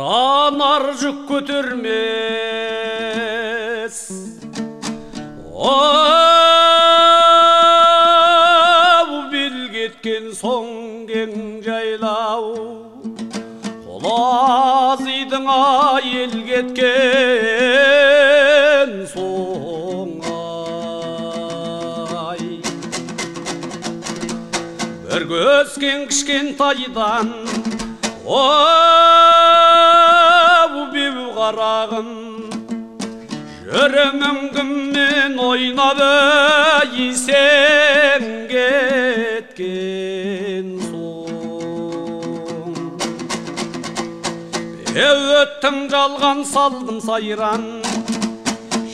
анар жүк көтермес оу бел кеткен соң кең жайлау қолазидың ел кеткен соң ай бір көскен кішкентайдан оу беу қарағым жүрімің кіммен ойнап есен кеткен соң өттім жалған салдым сайран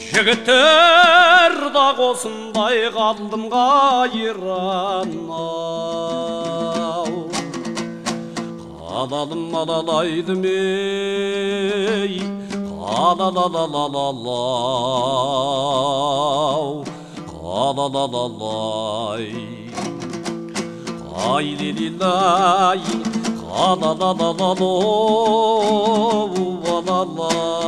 жігіттер да осындай қалдым қайран ау қаладым алалайдым ей la la la la la la la la la la lay Hay li li lay la la la la la lo la la lay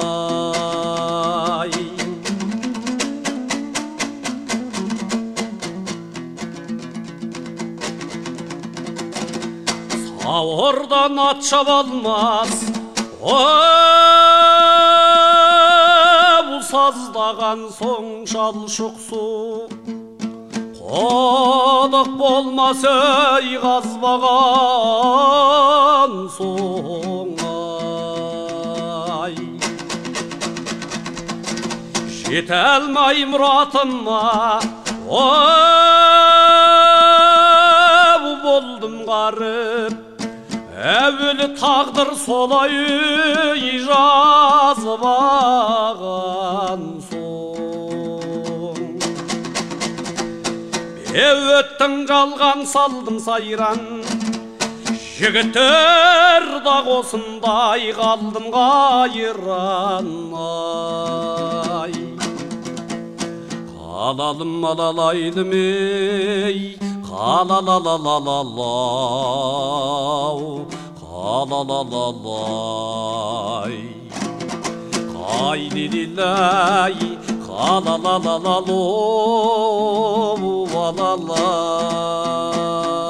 Sağ oradan at çabalmaz Oy! Саздаған соң шал шұқсу қодық болмас ей қазбаған соң ай жете алмай мұратыма болдым ғаріп әуелі тағдыр солай жазбаған өттің жалған салдым сайран. Жігіттер да осындай қалдым қайран ай. Қалалым алалайдым ей қалалалалалау қалалалалай. La la la la la lo, la la la.